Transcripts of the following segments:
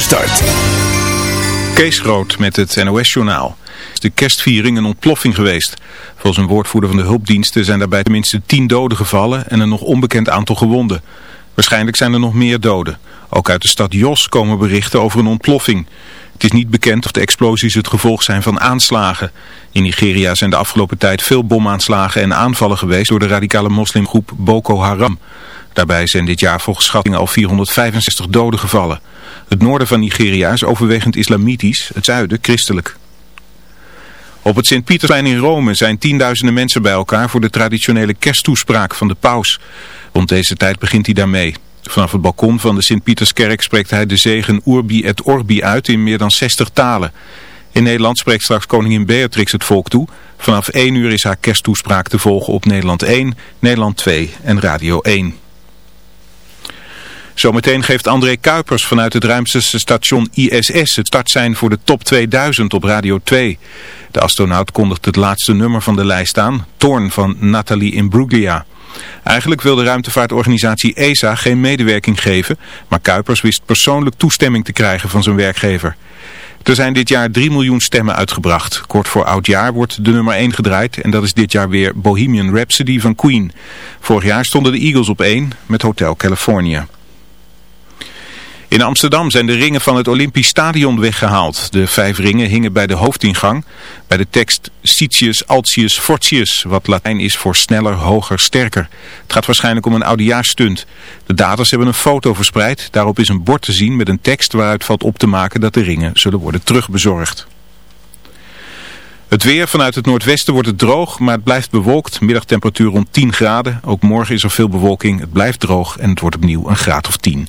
Start. Kees Groot met het NOS-journaal. Is de kerstviering een ontploffing geweest. Volgens een woordvoerder van de hulpdiensten zijn daarbij tenminste tien doden gevallen en een nog onbekend aantal gewonden. Waarschijnlijk zijn er nog meer doden. Ook uit de stad Jos komen berichten over een ontploffing. Het is niet bekend of de explosies het gevolg zijn van aanslagen. In Nigeria zijn de afgelopen tijd veel bomaanslagen en aanvallen geweest door de radicale moslimgroep Boko Haram. Daarbij zijn dit jaar volgens schatting al 465 doden gevallen. Het noorden van Nigeria is overwegend islamitisch, het zuiden christelijk. Op het Sint-Pietersplein in Rome zijn tienduizenden mensen bij elkaar voor de traditionele kersttoespraak van de paus. Rond deze tijd begint hij daarmee. Vanaf het balkon van de Sint-Pieterskerk spreekt hij de zegen Urbi et Orbi uit in meer dan 60 talen. In Nederland spreekt straks koningin Beatrix het volk toe. Vanaf 1 uur is haar kersttoespraak te volgen op Nederland 1, Nederland 2 en Radio 1. Zometeen geeft André Kuipers vanuit het ruimste station ISS het startsein voor de top 2000 op Radio 2. De astronaut kondigt het laatste nummer van de lijst aan, Torn van Nathalie Imbruglia. Eigenlijk wil de ruimtevaartorganisatie ESA geen medewerking geven, maar Kuipers wist persoonlijk toestemming te krijgen van zijn werkgever. Er zijn dit jaar 3 miljoen stemmen uitgebracht. Kort voor oudjaar wordt de nummer 1 gedraaid en dat is dit jaar weer Bohemian Rhapsody van Queen. Vorig jaar stonden de Eagles op 1 met Hotel California. In Amsterdam zijn de ringen van het Olympisch Stadion weggehaald. De vijf ringen hingen bij de hoofdingang bij de tekst Sitius Altius Fortius, wat Latijn is voor sneller, hoger, sterker. Het gaat waarschijnlijk om een oudejaarsstunt. De daders hebben een foto verspreid. Daarop is een bord te zien met een tekst waaruit valt op te maken dat de ringen zullen worden terugbezorgd. Het weer vanuit het noordwesten wordt het droog, maar het blijft bewolkt. Middagtemperatuur rond 10 graden. Ook morgen is er veel bewolking. Het blijft droog en het wordt opnieuw een graad of 10.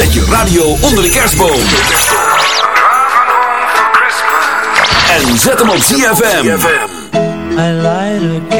Zet je radio onder de kerstboom. En zet hem op ZFM. I lied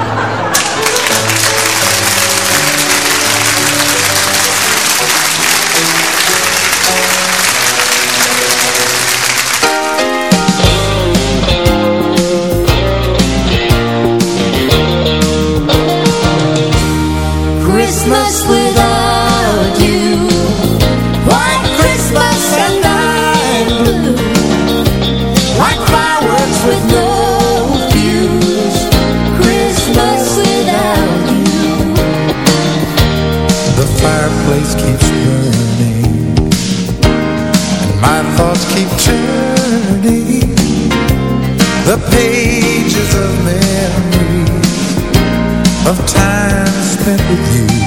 The pages of memories Of time spent with you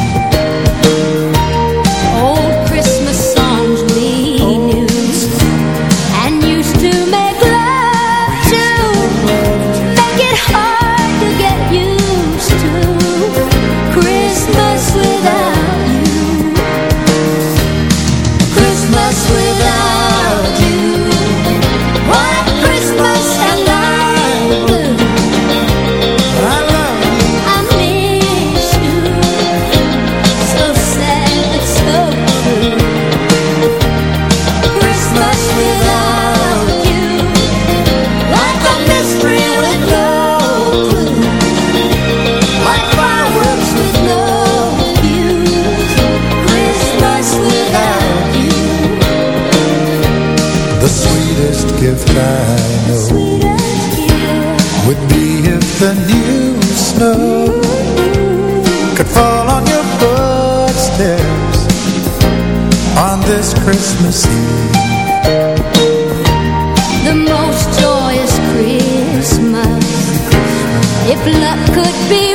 luck could be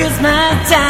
is my time.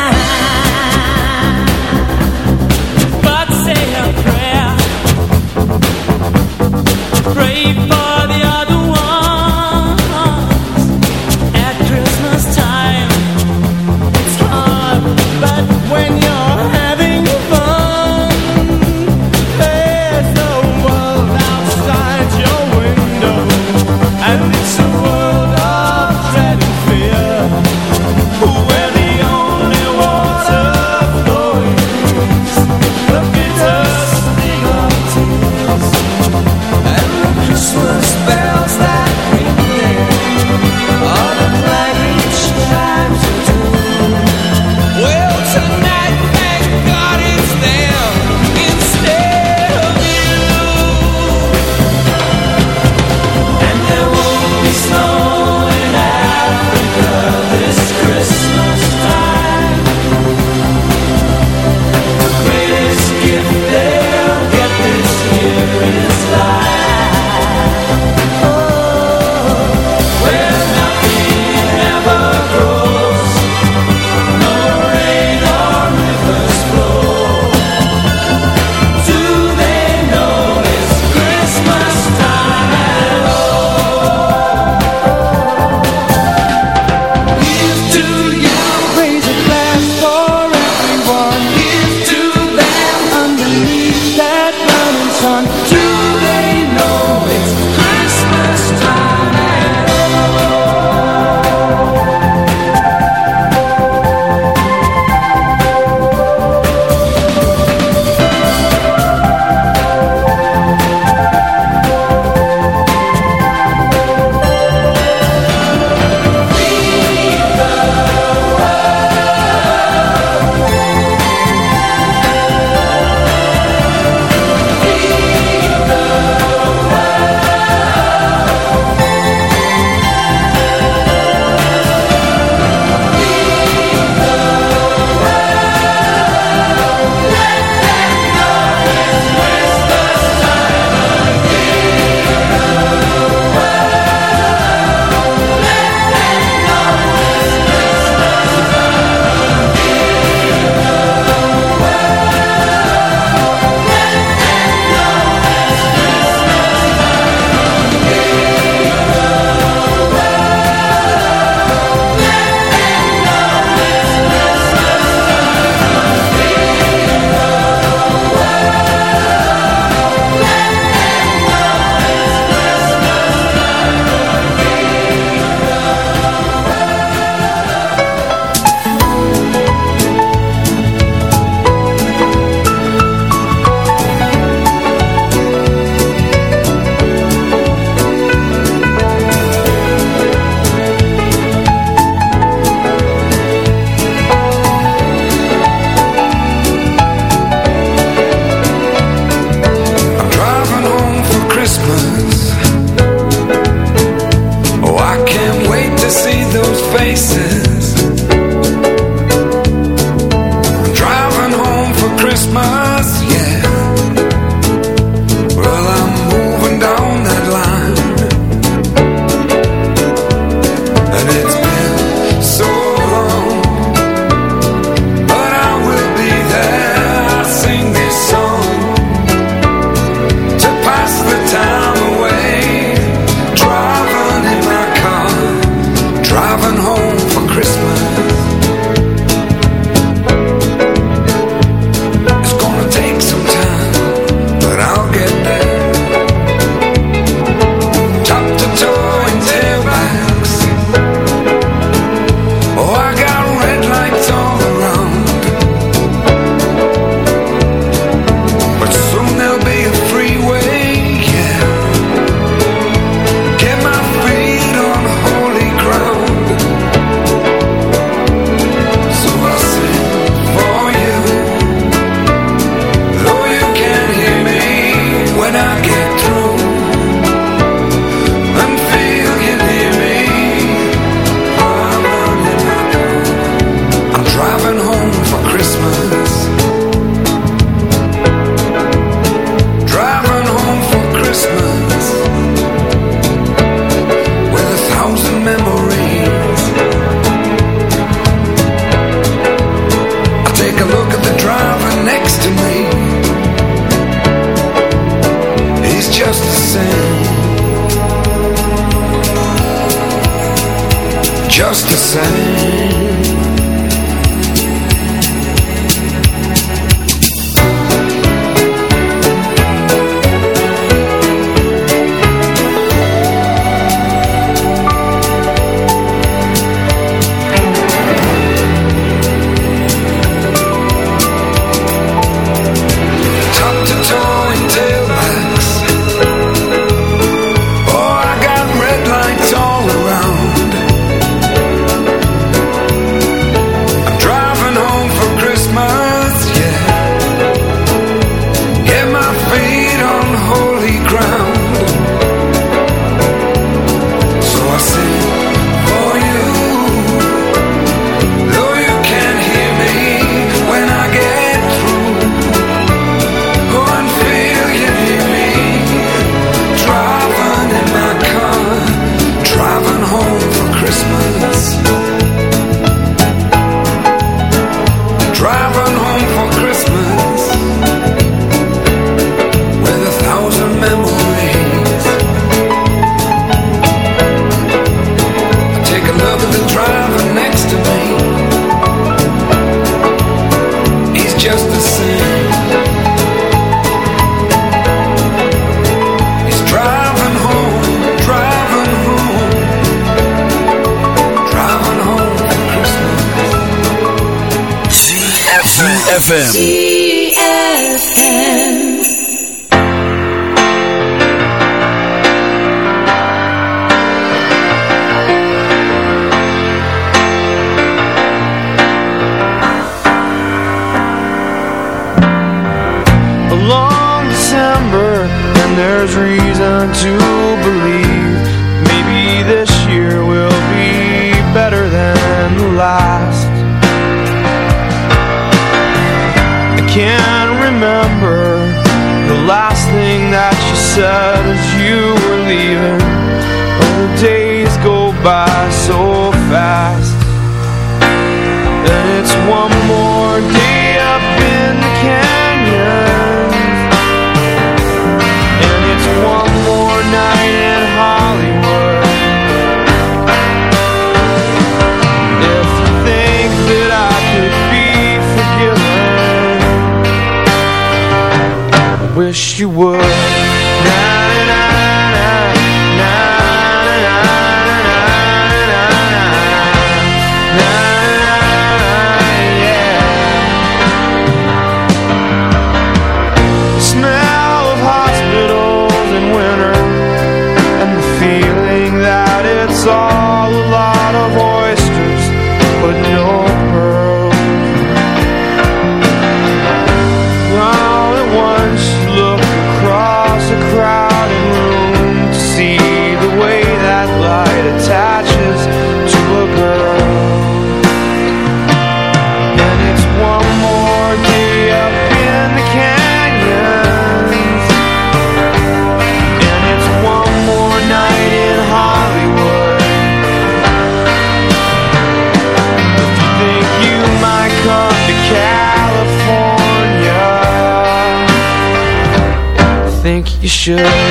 you would. should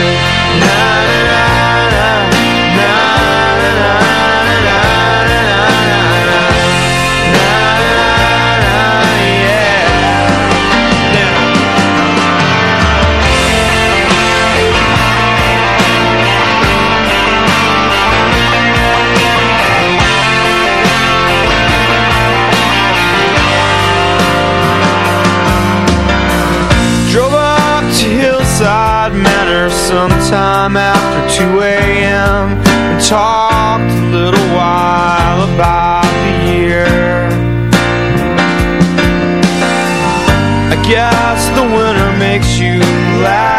sometime after 2 a.m. and talked a little while about the year. I guess the winter makes you laugh.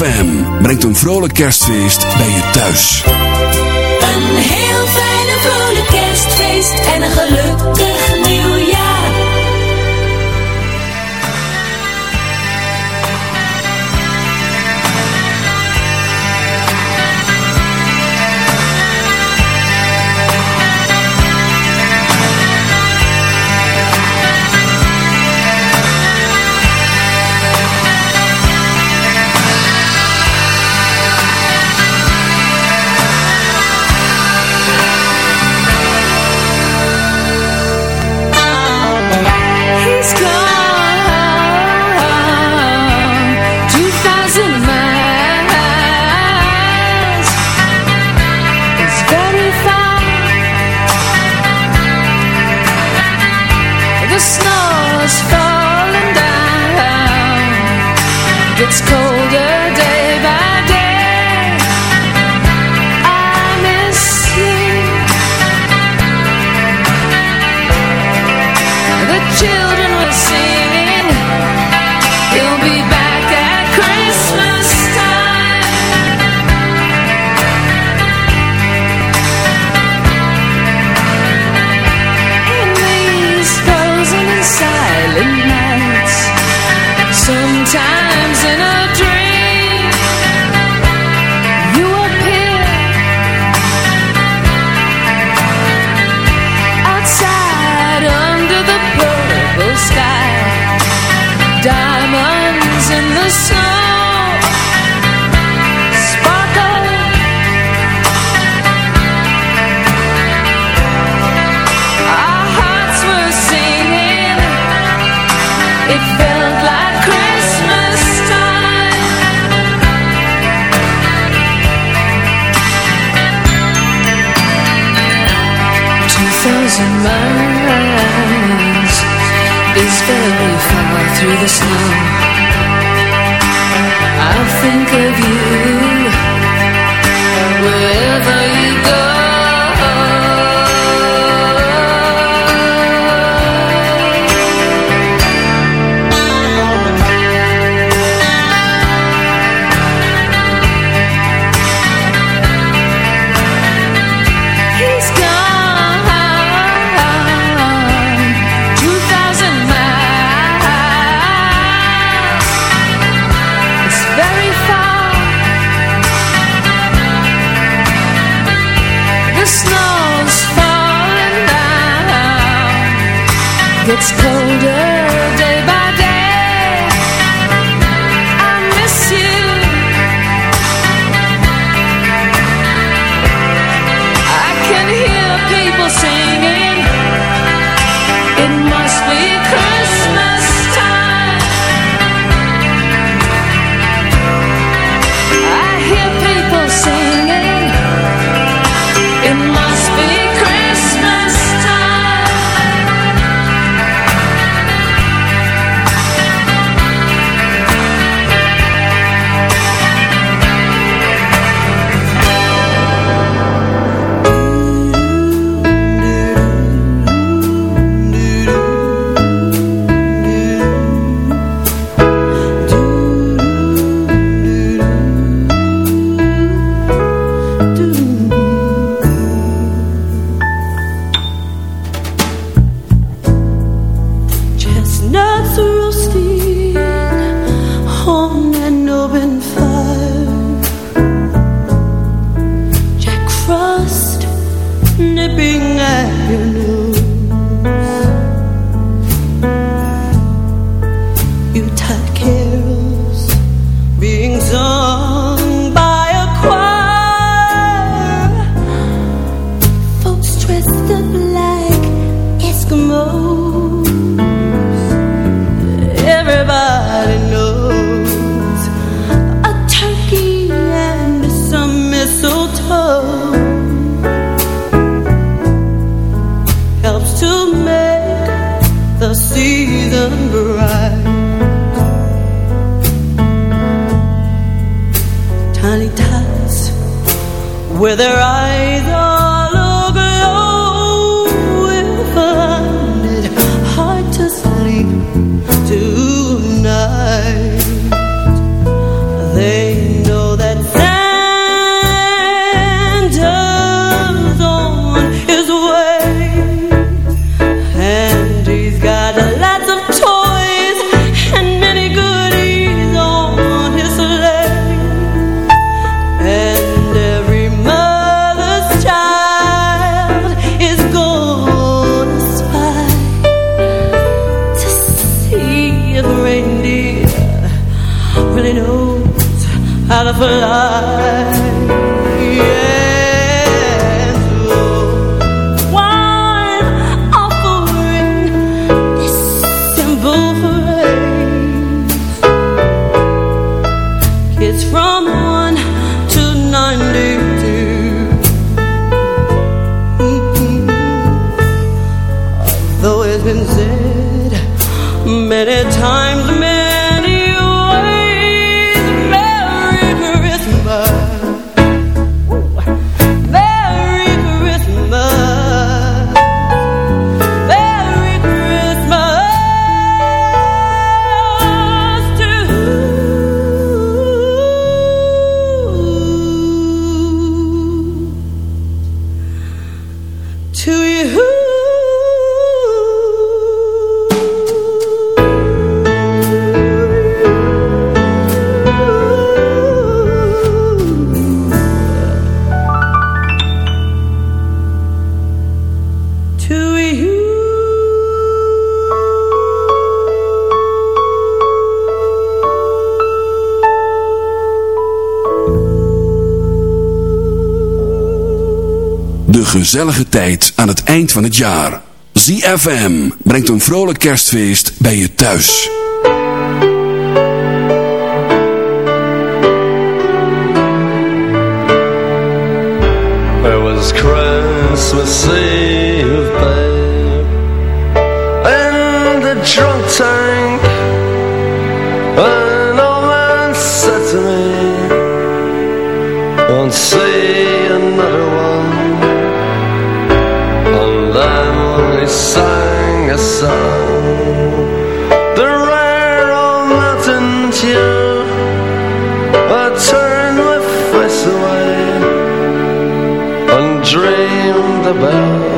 ZFM brengt een vrolijk kerstfeest bij je thuis. Een heel to you. gezellige tijd aan het eind van het jaar. ZFM brengt een vrolijk kerstfeest bij je thuis. It was Christmas Eve, babe In the drunk tank An old man said to me Don't say sang a song. The rare old mountain tune I turned my face away And dreamed about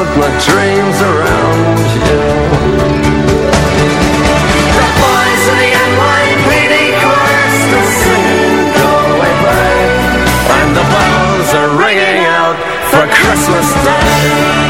followed my dreams around, you. The boys of the NYPD chorus sing, back. And the bells are ringing out for Christmas Day.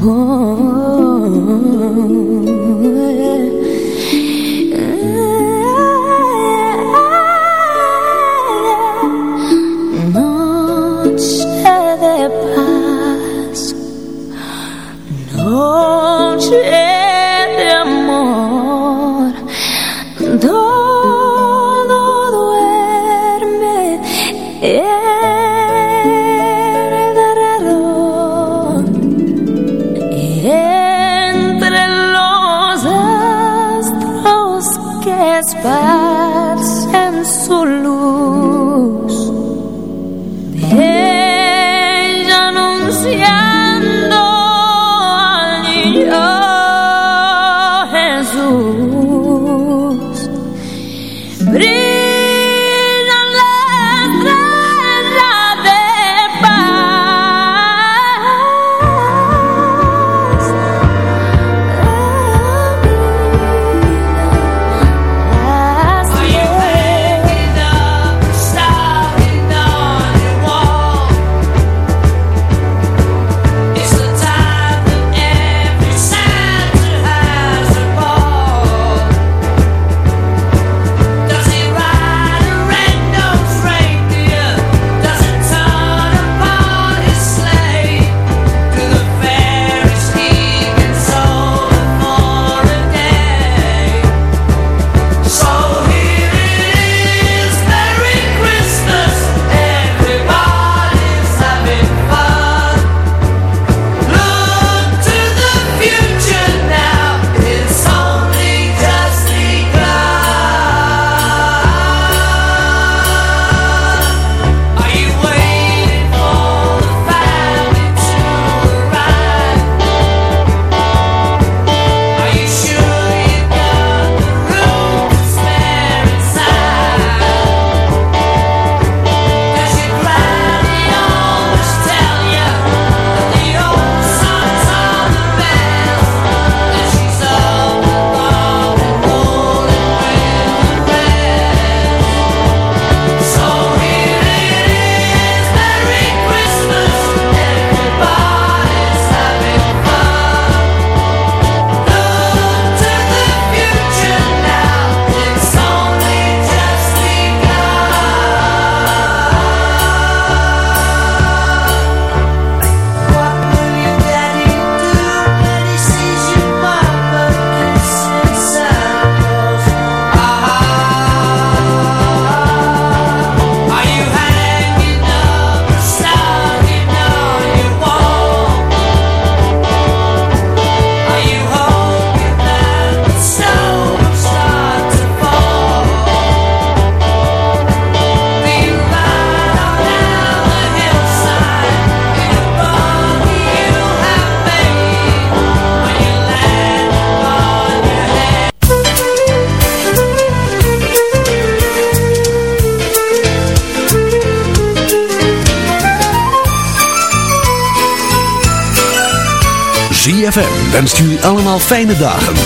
more. Fijne dagen.